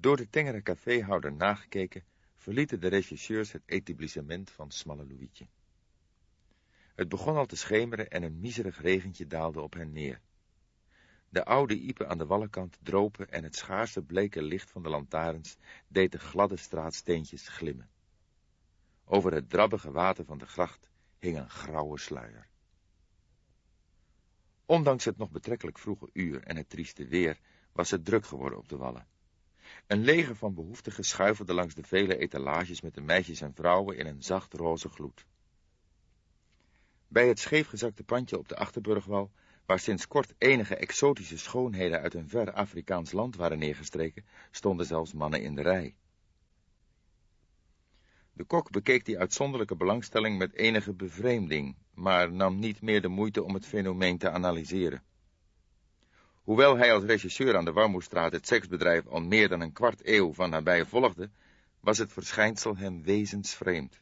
Door de tengere caféhouder nagekeken, verlieten de regisseurs het etablissement van Smalle Louietje. Het begon al te schemeren en een miserig regentje daalde op hen neer. De oude iepen aan de wallenkant dropen en het schaarse bleke licht van de lantaarns deed de gladde straatsteentjes glimmen. Over het drabbige water van de gracht hing een grauwe sluier. Ondanks het nog betrekkelijk vroege uur en het trieste weer, was het druk geworden op de wallen. Een leger van behoeftigen schuifelde langs de vele etalages met de meisjes en vrouwen in een zacht roze gloed. Bij het scheefgezakte pandje op de Achterburgwal, waar sinds kort enige exotische schoonheden uit een ver Afrikaans land waren neergestreken, stonden zelfs mannen in de rij. De kok bekeek die uitzonderlijke belangstelling met enige bevreemding, maar nam niet meer de moeite om het fenomeen te analyseren. Hoewel hij als regisseur aan de Warmoestraat het seksbedrijf al meer dan een kwart eeuw van nabij volgde, was het verschijnsel hem wezensvreemd.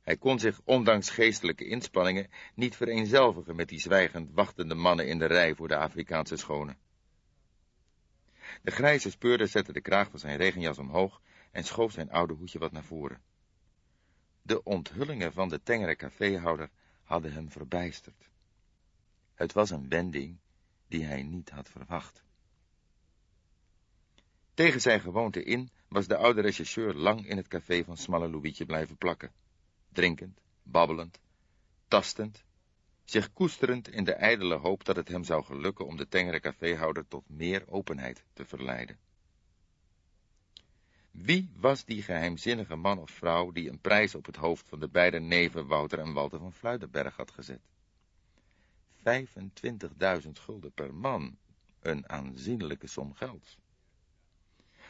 Hij kon zich, ondanks geestelijke inspanningen, niet vereenzelvigen met die zwijgend wachtende mannen in de rij voor de Afrikaanse schone. De grijze speurder zette de kraag van zijn regenjas omhoog en schoof zijn oude hoedje wat naar voren. De onthullingen van de tengere caféhouder hadden hem verbijsterd. Het was een wending die hij niet had verwacht. Tegen zijn gewoonte in was de oude regisseur lang in het café van Smalle Louietje blijven plakken, drinkend, babbelend, tastend, zich koesterend in de ijdele hoop dat het hem zou gelukken om de tengere caféhouder tot meer openheid te verleiden. Wie was die geheimzinnige man of vrouw die een prijs op het hoofd van de beide neven Wouter en Walter van Fluidenberg had gezet? 25.000 gulden per man, een aanzienlijke som geld.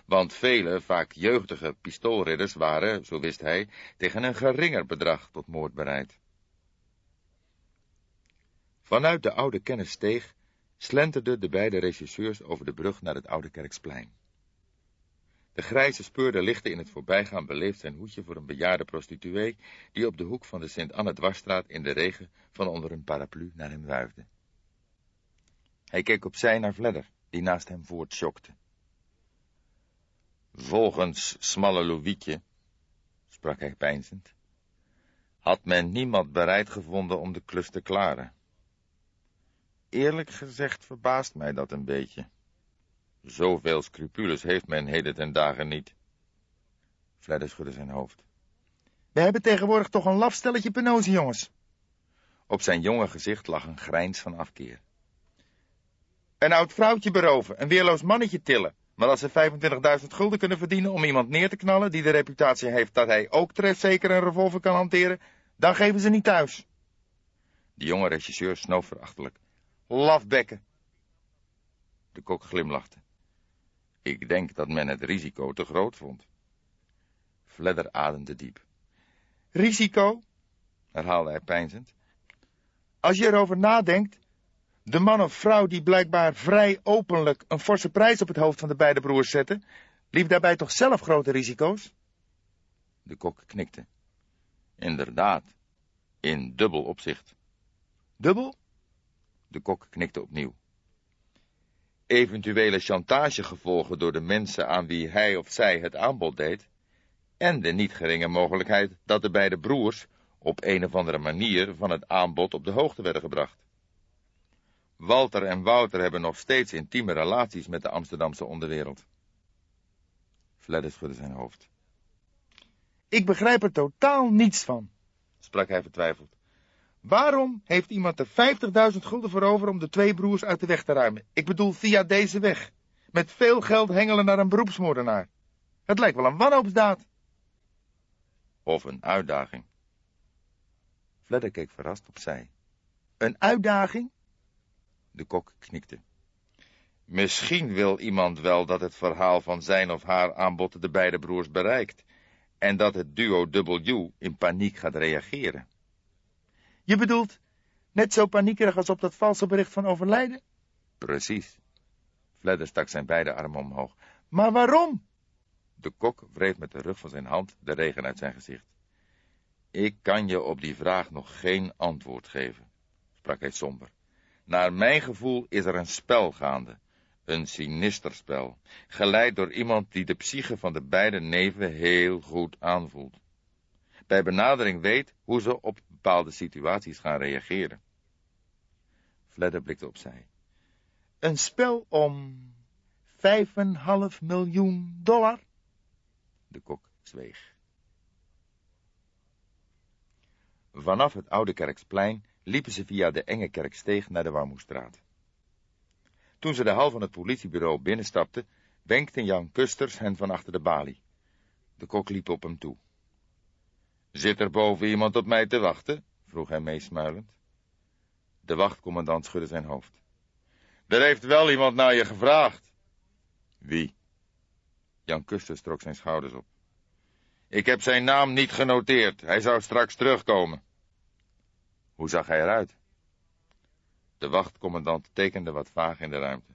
Want vele, vaak jeugdige pistoolridders waren, zo wist hij, tegen een geringer bedrag tot moord bereid. Vanuit de oude kennissteeg slenterden de beide regisseurs over de brug naar het oude kerksplein. De grijze speurder lichtte in het voorbijgaan beleefd zijn hoedje voor een bejaarde prostituee, die op de hoek van de Sint-Anne-dwarsstraat in de regen van onder een paraplu naar hem wuifde. Hij keek opzij naar Vledder, die naast hem voortschokte. Volgens smalle Louietje, sprak hij peinzend, had men niemand bereid gevonden om de klus te klaren. Eerlijk gezegd verbaast mij dat een beetje. Zoveel scrupules heeft men heden ten dagen niet. Fledder schudde zijn hoofd. We hebben tegenwoordig toch een lafstelletje penozie, jongens. Op zijn jonge gezicht lag een grijns van afkeer. Een oud vrouwtje beroven, een weerloos mannetje tillen. Maar als ze 25.000 gulden kunnen verdienen om iemand neer te knallen die de reputatie heeft dat hij ook trefzeker een revolver kan hanteren, dan geven ze niet thuis. De jonge regisseur snoof verachtelijk. Lafbekken. De kok glimlachte. Ik denk dat men het risico te groot vond. Fledder ademde diep. Risico? herhaalde hij peinzend. Als je erover nadenkt, de man of vrouw die blijkbaar vrij openlijk een forse prijs op het hoofd van de beide broers zette, liep daarbij toch zelf grote risico's? De kok knikte. Inderdaad, in dubbel opzicht. Dubbel? De kok knikte opnieuw eventuele chantagegevolgen door de mensen aan wie hij of zij het aanbod deed, en de niet geringe mogelijkheid dat de beide broers op een of andere manier van het aanbod op de hoogte werden gebracht. Walter en Wouter hebben nog steeds intieme relaties met de Amsterdamse onderwereld. Fledder schudde zijn hoofd. Ik begrijp er totaal niets van, sprak hij vertwijfeld. Waarom heeft iemand er 50.000 gulden voor over om de twee broers uit de weg te ruimen? Ik bedoel via deze weg. Met veel geld hengelen naar een beroepsmoordenaar. Het lijkt wel een wanhoopsdaad. Of een uitdaging. Fledder keek verrast opzij. Een uitdaging? De kok knikte. Misschien wil iemand wel dat het verhaal van zijn of haar aanbod de beide broers bereikt, en dat het duo W in paniek gaat reageren. Je bedoelt, net zo paniekerig als op dat valse bericht van overlijden? Precies. Fledder stak zijn beide armen omhoog. Maar waarom? De kok wreef met de rug van zijn hand de regen uit zijn gezicht. Ik kan je op die vraag nog geen antwoord geven, sprak hij somber. Naar mijn gevoel is er een spel gaande. Een sinister spel, geleid door iemand die de psyche van de beide neven heel goed aanvoelt. Bij benadering weet hoe ze op bepaalde situaties gaan reageren. Fledder blikte opzij. Een spel om vijf en half miljoen dollar? De kok zweeg. Vanaf het Oude Kerksplein liepen ze via de enge kerksteeg naar de Warmoestraat. Toen ze de hal van het politiebureau binnenstapten, wenkte Jan Kusters hen van achter de balie. De kok liep op hem toe. Zit er boven iemand op mij te wachten? vroeg hij meesmuilend. De wachtcommandant schudde zijn hoofd. Er heeft wel iemand naar je gevraagd. Wie? Jan Kusters trok zijn schouders op. Ik heb zijn naam niet genoteerd. Hij zou straks terugkomen. Hoe zag hij eruit? De wachtcommandant tekende wat vaag in de ruimte.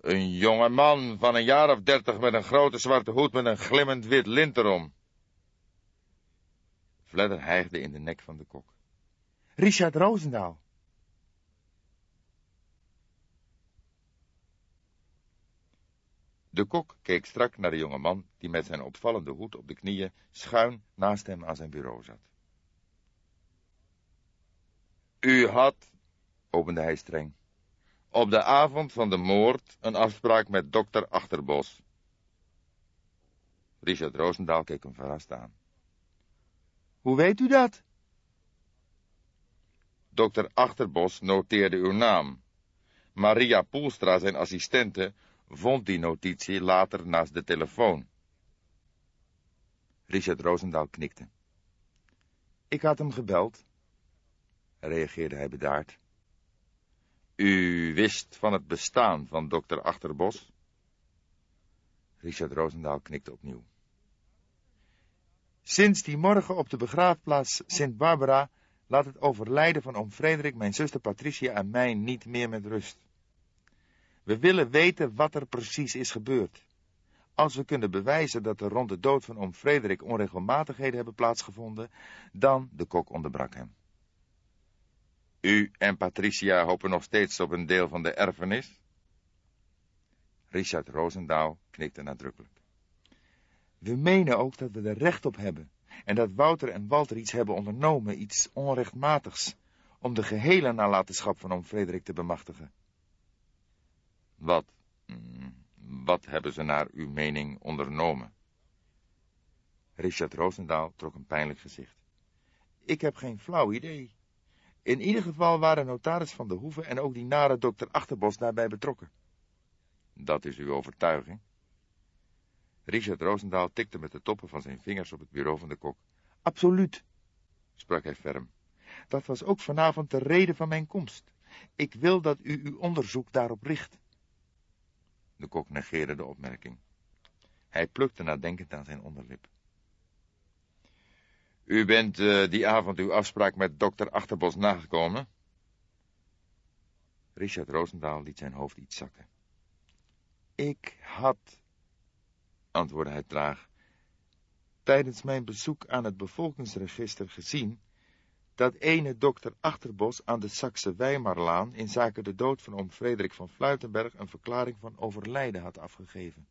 Een jonge man van een jaar of dertig met een grote zwarte hoed met een glimmend wit lint erom. Fledder hijgde in de nek van de kok. Richard Roosendaal. De kok keek strak naar de jonge man die met zijn opvallende hoed op de knieën schuin naast hem aan zijn bureau zat. U had, opende hij streng, op de avond van de moord een afspraak met dokter Achterbos. Richard Roosendaal keek hem verrast aan. Hoe weet u dat? Dokter Achterbos noteerde uw naam. Maria Poelstra, zijn assistente, vond die notitie later naast de telefoon. Richard Roosendaal knikte. Ik had hem gebeld, reageerde hij bedaard. U wist van het bestaan van dokter Achterbos? Richard Roosendaal knikte opnieuw. Sinds die morgen op de begraafplaats Sint Barbara laat het overlijden van oom Frederik, mijn zuster Patricia en mij niet meer met rust. We willen weten wat er precies is gebeurd. Als we kunnen bewijzen dat er rond de dood van oom Frederik onregelmatigheden hebben plaatsgevonden, dan de kok onderbrak hem. U en Patricia hopen nog steeds op een deel van de erfenis? Richard Roosendaal knikte nadrukkelijk. We menen ook dat we er recht op hebben en dat Wouter en Walter iets hebben ondernomen, iets onrechtmatigs, om de gehele nalatenschap van oom Frederik te bemachtigen. Wat, mm, wat hebben ze naar uw mening ondernomen? Richard Roosendaal trok een pijnlijk gezicht. Ik heb geen flauw idee. In ieder geval waren notaris van de Hoeve en ook die nare dokter Achterbos daarbij betrokken. Dat is uw overtuiging? Richard Roosendaal tikte met de toppen van zijn vingers op het bureau van de kok. Absoluut, sprak hij ferm. Dat was ook vanavond de reden van mijn komst. Ik wil dat u uw onderzoek daarop richt. De kok negeerde de opmerking. Hij plukte nadenkend aan zijn onderlip. U bent uh, die avond uw afspraak met dokter Achterbos nagekomen? Richard Roosendaal liet zijn hoofd iets zakken. Ik had, antwoordde hij traag, tijdens mijn bezoek aan het bevolkingsregister gezien dat ene dokter Achterbos aan de Saxe Weimarlaan in zaken de dood van oom Frederik van Fluitenberg een verklaring van overlijden had afgegeven.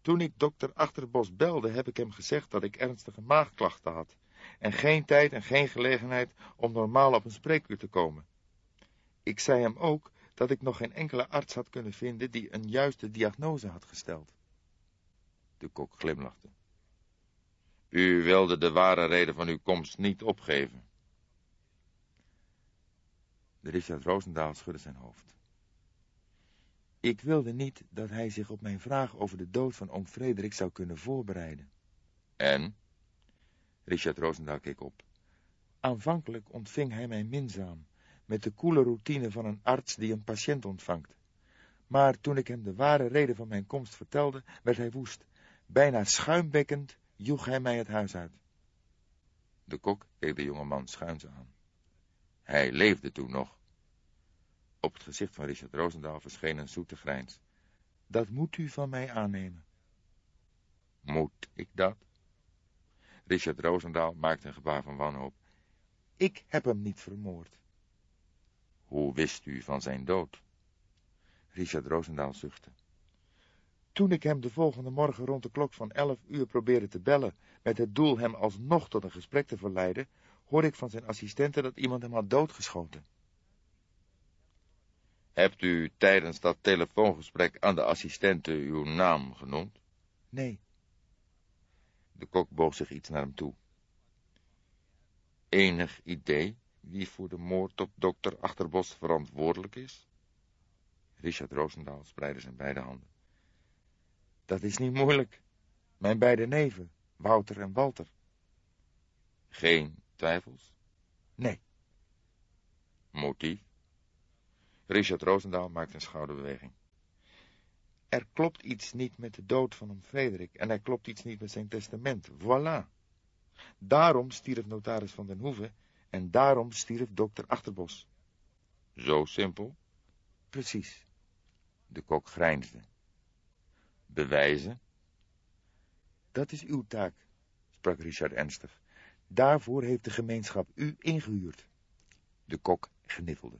Toen ik dokter Achterbos belde, heb ik hem gezegd dat ik ernstige maagklachten had en geen tijd en geen gelegenheid om normaal op een spreekuur te komen. Ik zei hem ook dat ik nog geen enkele arts had kunnen vinden die een juiste diagnose had gesteld. De kok glimlachte. U wilde de ware reden van uw komst niet opgeven. De Richard Roosendaal schudde zijn hoofd. Ik wilde niet dat hij zich op mijn vraag over de dood van oom Frederik zou kunnen voorbereiden. En? Richard Roosendaal keek op. Aanvankelijk ontving hij mij minzaam, met de koele routine van een arts die een patiënt ontvangt. Maar toen ik hem de ware reden van mijn komst vertelde, werd hij woest. Bijna schuimbekkend joeg hij mij het huis uit. De kok keek de jonge man schuins aan. Hij leefde toen nog. Op het gezicht van Richard Roosendaal verscheen een zoete grijns. Dat moet u van mij aannemen. Moet ik dat? Richard Roosendaal maakte een gebaar van wanhoop. Ik heb hem niet vermoord. Hoe wist u van zijn dood? Richard Roosendaal zuchtte. Toen ik hem de volgende morgen rond de klok van elf uur probeerde te bellen, met het doel hem alsnog tot een gesprek te verleiden, hoorde ik van zijn assistenten dat iemand hem had doodgeschoten. Hebt u tijdens dat telefoongesprek aan de assistenten uw naam genoemd? Nee. De kok boog zich iets naar hem toe. Enig idee wie voor de moord op dokter Achterbos verantwoordelijk is? Richard Roosendaal spreidde zijn beide handen. Dat is niet moeilijk. Mijn beide neven, Wouter en Walter. Geen twijfels? Nee. Motief? Richard Roosendaal maakt een schouderbeweging. Er klopt iets niet met de dood van oom Frederik en er klopt iets niet met zijn testament. Voilà. Daarom stierf notaris van den Hoeve en daarom stierf dokter Achterbos. Zo simpel? Precies. De kok grijnsde. Bewijzen? Dat is uw taak, sprak Richard ernstig. Daarvoor heeft de gemeenschap u ingehuurd. De kok gniffelde.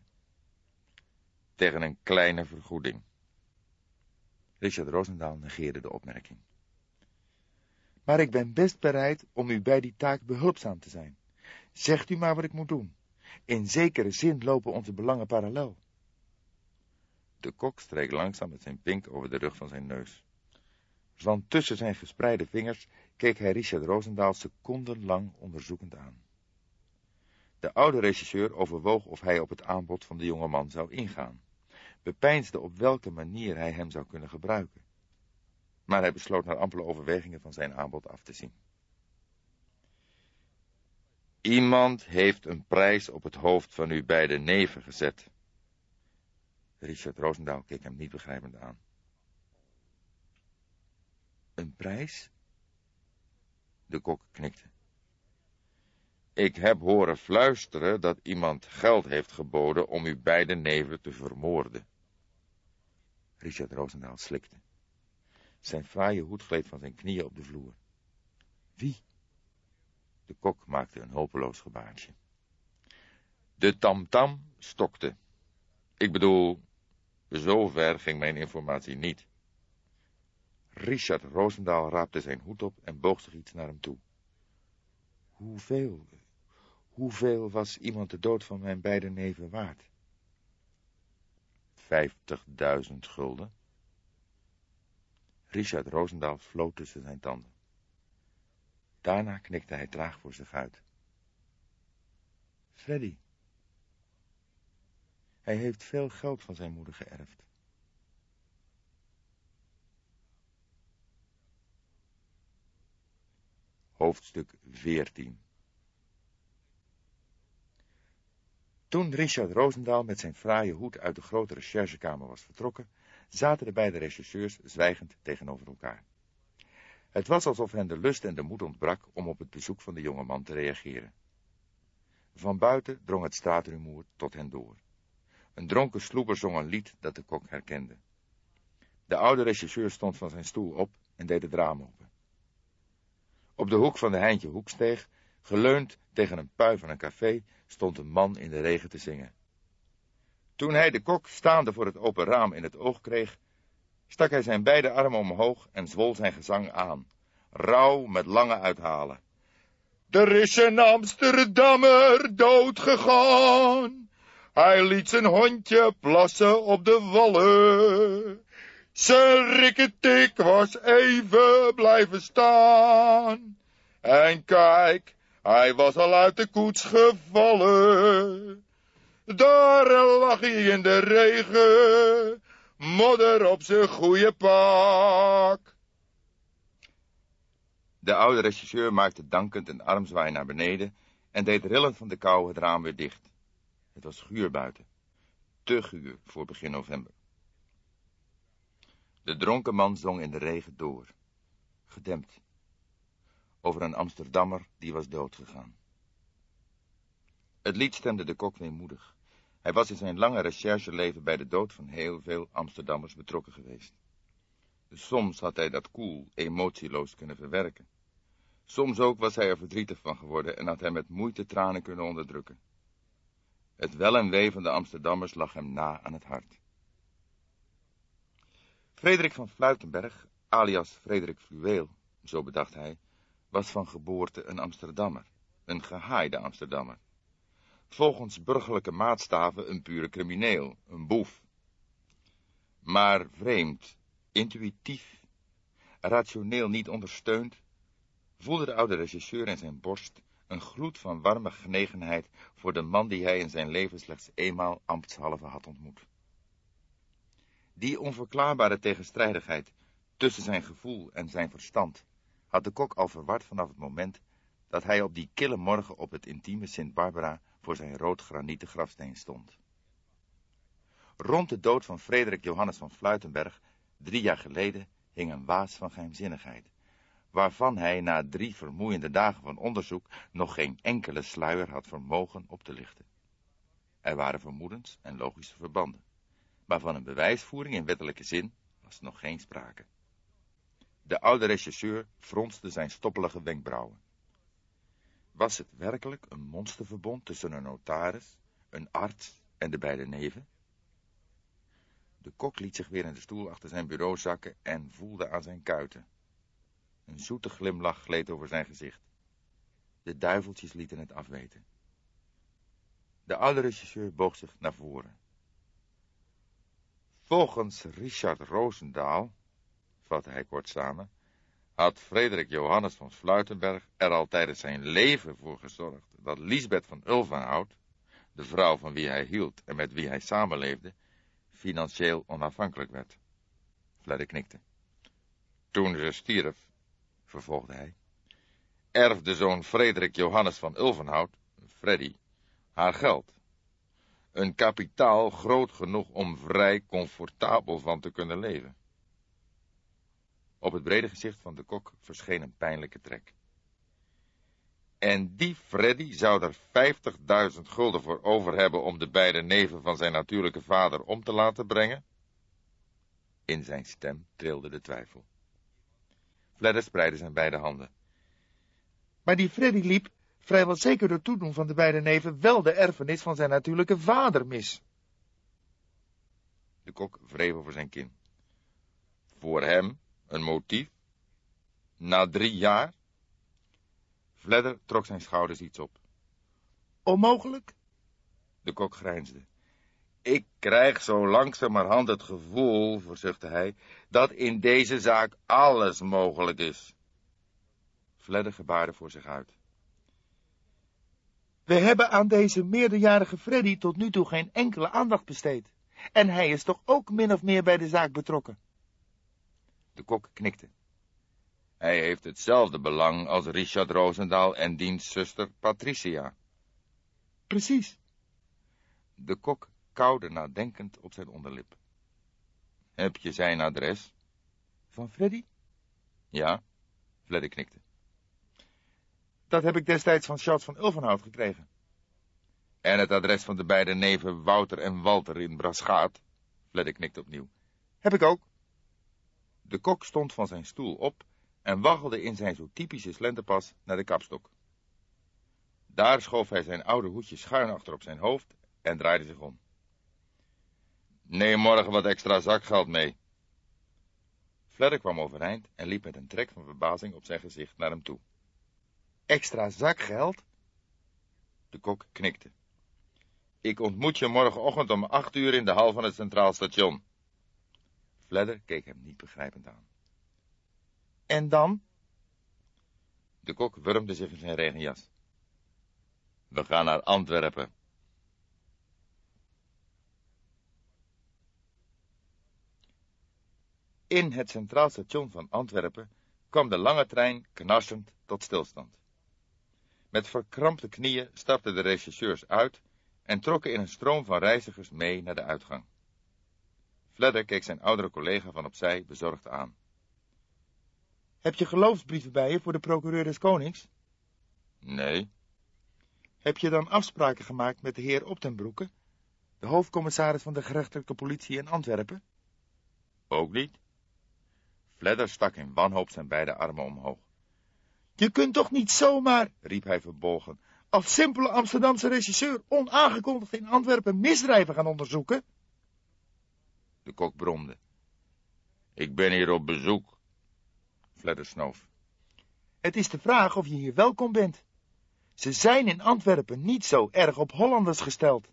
Tegen een kleine vergoeding. Richard Roosendaal negeerde de opmerking. Maar ik ben best bereid om u bij die taak behulpzaam te zijn. Zegt u maar wat ik moet doen. In zekere zin lopen onze belangen parallel. De kok streek langzaam met zijn pink over de rug van zijn neus. Van tussen zijn gespreide vingers keek hij Richard Roosendaal secondenlang onderzoekend aan. De oude regisseur overwoog of hij op het aanbod van de jonge man zou ingaan, bepeinsde op welke manier hij hem zou kunnen gebruiken. Maar hij besloot naar ampele overwegingen van zijn aanbod af te zien. Iemand heeft een prijs op het hoofd van uw beide neven gezet. Richard Roosendaal keek hem niet begrijpend aan. Een prijs? De kok knikte. Ik heb horen fluisteren dat iemand geld heeft geboden om uw beide neven te vermoorden. Richard Roosendaal slikte. Zijn fraaie hoed gleed van zijn knieën op de vloer. Wie? De kok maakte een hopeloos gebaartje. De tamtam -tam stokte. Ik bedoel, zover ging mijn informatie niet. Richard Roosendaal raapte zijn hoed op en boog zich iets naar hem toe. Hoeveel, hoeveel was iemand de dood van mijn beide neven waard? Vijftigduizend gulden. Richard Roosendaal floot tussen zijn tanden. Daarna knikte hij traag voor zich uit. Freddy. Hij heeft veel geld van zijn moeder geërfd. Hoofdstuk 14 Toen Richard Roosendaal met zijn fraaie hoed uit de grote recherchekamer was vertrokken, zaten de beide regisseurs zwijgend tegenover elkaar. Het was alsof hen de lust en de moed ontbrak om op het bezoek van de jonge man te reageren. Van buiten drong het straatrumoer tot hen door. Een dronken sloeber zong een lied dat de kok herkende. De oude regisseur stond van zijn stoel op en deed het raam open. Op de hoek van de Heintje Hoeksteeg, geleund tegen een pui van een café, stond een man in de regen te zingen. Toen hij de kok staande voor het open raam in het oog kreeg, stak hij zijn beide armen omhoog en zwol zijn gezang aan, rauw met lange uithalen. Er is een Amsterdammer doodgegaan, hij liet zijn hondje plassen op de wallen. Zijn rikketik was even blijven staan. En kijk, hij was al uit de koets gevallen. Daar lag hij in de regen, modder op zijn goede pak. De oude regisseur maakte dankend een armzwaai naar beneden en deed rillend van de kou het raam weer dicht. Het was guur buiten. Te guur voor begin november. De dronken man zong in de regen door, gedempt, over een Amsterdammer die was doodgegaan. Het lied stemde de kok weemoedig. Hij was in zijn lange rechercheleven bij de dood van heel veel Amsterdammers betrokken geweest. Soms had hij dat koel, emotieloos kunnen verwerken. Soms ook was hij er verdrietig van geworden en had hij met moeite tranen kunnen onderdrukken. Het wel en wee van de Amsterdammers lag hem na aan het hart. Frederik van Fluitenberg, alias Frederik Fluweel, zo bedacht hij, was van geboorte een Amsterdammer, een gehaaide Amsterdammer. Volgens burgerlijke maatstaven een pure crimineel, een boef. Maar vreemd, intuïtief, rationeel niet ondersteund, voelde de oude regisseur in zijn borst een gloed van warme genegenheid voor de man die hij in zijn leven slechts eenmaal ambtshalve had ontmoet. Die onverklaarbare tegenstrijdigheid tussen zijn gevoel en zijn verstand had de kok al verward vanaf het moment dat hij op die kille morgen op het intieme Sint Barbara voor zijn rood granieten grafsteen stond. Rond de dood van Frederik Johannes van Fluitenberg, drie jaar geleden, hing een waas van geheimzinnigheid, waarvan hij na drie vermoeiende dagen van onderzoek nog geen enkele sluier had vermogen op te lichten. Er waren vermoedens en logische verbanden, maar van een bewijsvoering in wettelijke zin was nog geen sprake. De oude regisseur fronste zijn stoppelige wenkbrauwen. Was het werkelijk een monsterverbond tussen een notaris, een arts en de beide neven? De kok liet zich weer in de stoel achter zijn bureau zakken en voelde aan zijn kuiten. Een zoete glimlach gleed over zijn gezicht. De duiveltjes lieten het afweten. De oude regisseur boog zich naar voren. Volgens Richard Roosendaal, vatte hij kort samen, had Frederik Johannes van Fluitenberg er al tijdens zijn leven voor gezorgd dat Lisbeth van Ulvenhout, de vrouw van wie hij hield en met wie hij samenleefde, financieel onafhankelijk werd. Fledder knikte. Toen ze stierf, vervolgde hij, erfde zoon Frederik Johannes van Ulvenhout, Freddy, haar geld. Een kapitaal groot genoeg om vrij comfortabel van te kunnen leven. Op het brede gezicht van de kok verscheen een pijnlijke trek. En die Freddy zou er 50.000 gulden voor over hebben om de beide neven van zijn natuurlijke vader om te laten brengen? In zijn stem trilde de twijfel. Fledder spreidde zijn beide handen. Maar die Freddy liep, vrijwel zeker door toedoen van de beide neven, wel de erfenis van zijn natuurlijke vader mis. De kok wreef over zijn kin. Voor hem een motief? Na drie jaar? Fledder trok zijn schouders iets op. Onmogelijk? De kok grijnsde. Ik krijg zo langzamerhand het gevoel, verzuchtte hij, dat in deze zaak alles mogelijk is. Fledder gebaarde voor zich uit. We hebben aan deze meerderjarige Freddy tot nu toe geen enkele aandacht besteed. En hij is toch ook min of meer bij de zaak betrokken. De kok knikte. Hij heeft hetzelfde belang als Richard Roosendaal en diens zuster Patricia. Precies. De kok kauwde nadenkend op zijn onderlip. Heb je zijn adres? Van Freddy? Ja, Fledder knikte. Dat heb ik destijds van Charles van Ulvenhout gekregen. En het adres van de beide neven Wouter en Walter in Braschaat? Fledder knikte opnieuw. Heb ik ook. De kok stond van zijn stoel op en waggelde in zijn zo typische slenterpas naar de kapstok. Daar schoof hij zijn oude hoedje schuin achter op zijn hoofd en draaide zich om. Neem morgen wat extra zakgeld mee. Fledder kwam overeind en liep met een trek van verbazing op zijn gezicht naar hem toe. Extra zakgeld? De kok knikte. Ik ontmoet je morgenochtend om acht uur in de hal van het Centraal Station. Fledder keek hem niet begrijpend aan. En dan? De kok wurmde zich in zijn regenjas. We gaan naar Antwerpen. In het Centraal Station van Antwerpen kwam de lange trein knarsend tot stilstand. Met verkrampte knieën stapten de regisseurs uit en trokken in een stroom van reizigers mee naar de uitgang. Fledder keek zijn oudere collega van opzij bezorgd aan. Heb je geloofsbrieven bij je voor de procureur des konings? Nee. Heb je dan afspraken gemaakt met de heer Optenbroeke, de hoofdcommissaris van de gerechtelijke politie in Antwerpen? Ook niet. Fledder stak in wanhoop zijn beide armen omhoog. Je kunt toch niet zomaar, riep hij verbolgen, als simpele Amsterdamse regisseur onaangekondigd in Antwerpen misdrijven gaan onderzoeken? De kok bromde. Ik ben hier op bezoek. Fledder snoof. Het is de vraag of je hier welkom bent. Ze zijn in Antwerpen niet zo erg op Hollanders gesteld.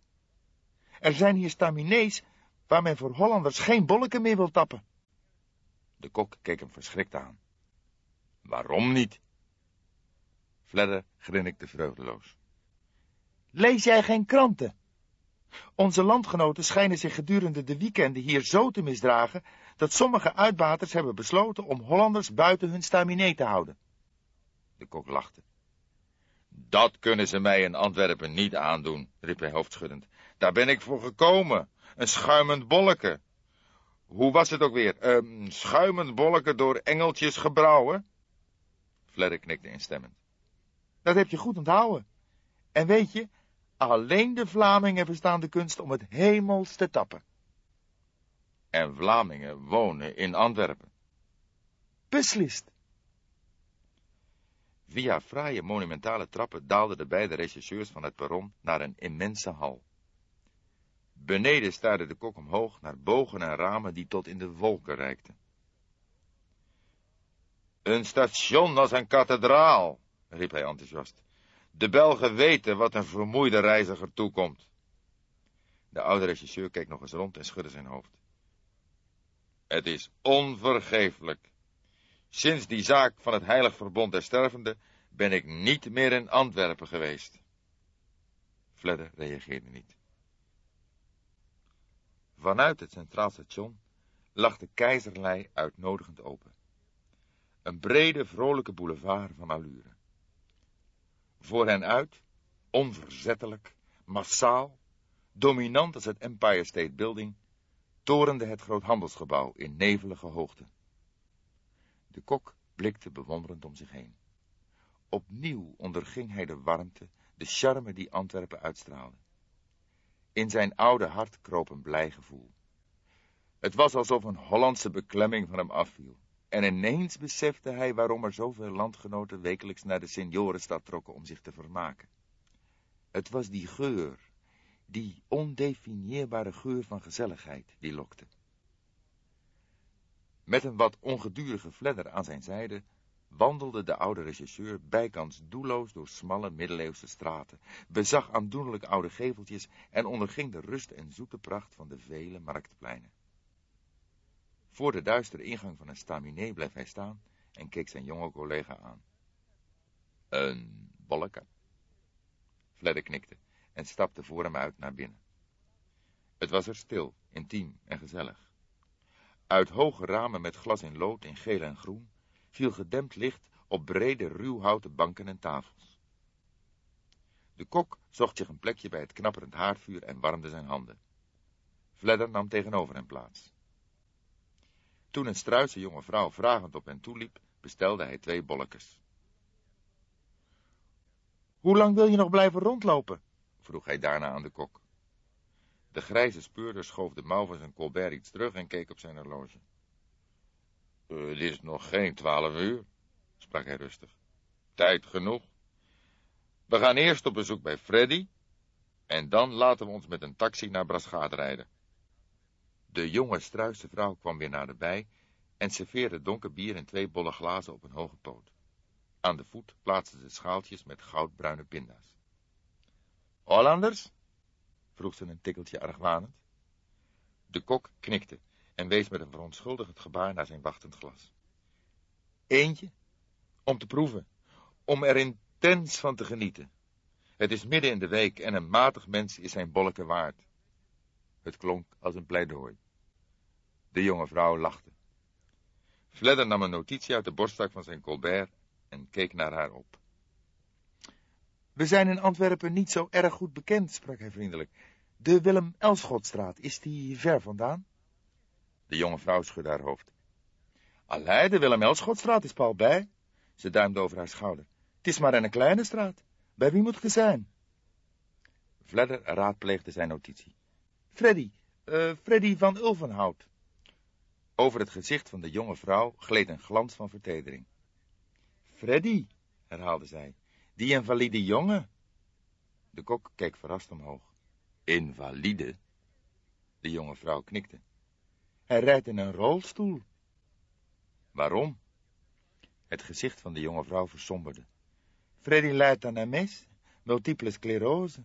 Er zijn hier staminees waar men voor Hollanders geen bolleken meer wil tappen. De kok keek hem verschrikt aan. Waarom niet? Fledder grinnikte vreugdeloos. Lees jij geen kranten? Onze landgenoten schijnen zich gedurende de weekenden hier zo te misdragen, dat sommige uitbaters hebben besloten om Hollanders buiten hun staminee te houden. De kok lachte. Dat kunnen ze mij in Antwerpen niet aandoen, riep hij hoofdschuddend. Daar ben ik voor gekomen, een schuimend bolleke. Hoe was het ook weer? Een schuimend bolleke door engeltjes gebrouwen? Fledder knikte instemmend. Dat heb je goed onthouden. En weet je, alleen de Vlamingen verstaan de kunst om het hemels te tappen. En Vlamingen wonen in Antwerpen. Beslist. Via fraaie monumentale trappen daalden de beide rechercheurs van het perron naar een immense hal. Beneden staarde de kok omhoog naar bogen en ramen die tot in de wolken reikten. Een station als een kathedraal, riep hij enthousiast. De Belgen weten wat een vermoeide reiziger toekomt. De oude regisseur keek nog eens rond en schudde zijn hoofd. Het is onvergeeflijk. Sinds die zaak van het Heilig Verbond der Stervenden ben ik niet meer in Antwerpen geweest. Fledder reageerde niet. Vanuit het Centraal Station lag de keizerlei uitnodigend open. Een brede, vrolijke boulevard van allure. Voor hen uit, onverzettelijk, massaal, dominant als het Empire State Building, torende het groothandelsgebouw in nevelige hoogte. De kok blikte bewonderend om zich heen. Opnieuw onderging hij de warmte, de charme die Antwerpen uitstraalde. In zijn oude hart kroop een blij gevoel. Het was alsof een Hollandse beklemming van hem afviel. En ineens besefte hij waarom er zoveel landgenoten wekelijks naar de seniorenstad trokken om zich te vermaken. Het was die geur, die ondefinieerbare geur van gezelligheid, die lokte. Met een wat ongedurige fledder aan zijn zijde wandelde de oude regisseur bijkans doelloos door smalle middeleeuwse straten, bezag aandoenlijk oude geveltjes en onderging de rust en zoete pracht van de vele marktpleinen. Voor de duistere ingang van een staminé bleef hij staan en keek zijn jonge collega aan. Een bolleke. Fledder knikte en stapte voor hem uit naar binnen. Het was er stil, intiem en gezellig. Uit hoge ramen met glas in lood in geel en groen viel gedempt licht op brede ruwhouten banken en tafels. De kok zocht zich een plekje bij het knapperend haardvuur en warmde zijn handen. Fledder nam tegenover hem plaats. Toen een struise jonge vrouw vragend op hen toeliep, bestelde hij twee bollekes. Hoe lang wil je nog blijven rondlopen? vroeg hij daarna aan de kok. De grijze speurder schoof de mouw van zijn colbert iets terug en keek op zijn horloge. Het is nog geen twaalf uur, sprak hij rustig. Tijd genoeg. We gaan eerst op bezoek bij Freddy, en dan laten we ons met een taxi naar Brasgaard rijden. De jonge struise vrouw kwam weer naderbij en serveerde donker bier in twee bolle glazen op een hoge poot. Aan de voet plaatste ze schaaltjes met goudbruine pinda's. Hollanders? vroeg ze een tikkeltje argwanend. De kok knikte en wees met een verontschuldigend gebaar naar zijn wachtend glas. Eentje, om te proeven, om er intens van te genieten. Het is midden in de week en een matig mens is zijn bolleke waard. Het klonk als een pleidooi. De jonge vrouw lachte. Fledder nam een notitie uit de borstzak van zijn colbert en keek naar haar op. We zijn in Antwerpen niet zo erg goed bekend, sprak hij vriendelijk. De Willem Elschotstraat, is die ver vandaan? De jonge vrouw schudde haar hoofd. Allee, de Willem Elschotstraat is Paul bij. Ze duimde over haar schouder. Het is maar een kleine straat. Bij wie moet ge zijn? Fledder raadpleegde zijn notitie. Freddy, uh, Freddy van Ulvenhout. Over het gezicht van de jonge vrouw gleed een glans van vertedering. Freddy, herhaalde zij, die invalide jongen. De kok keek verrast omhoog. Invalide? De jonge vrouw knikte. Hij rijdt in een rolstoel, Waarom? Het gezicht van de jonge vrouw versomberde. Freddy lijdt aan MS, multiple sclerose.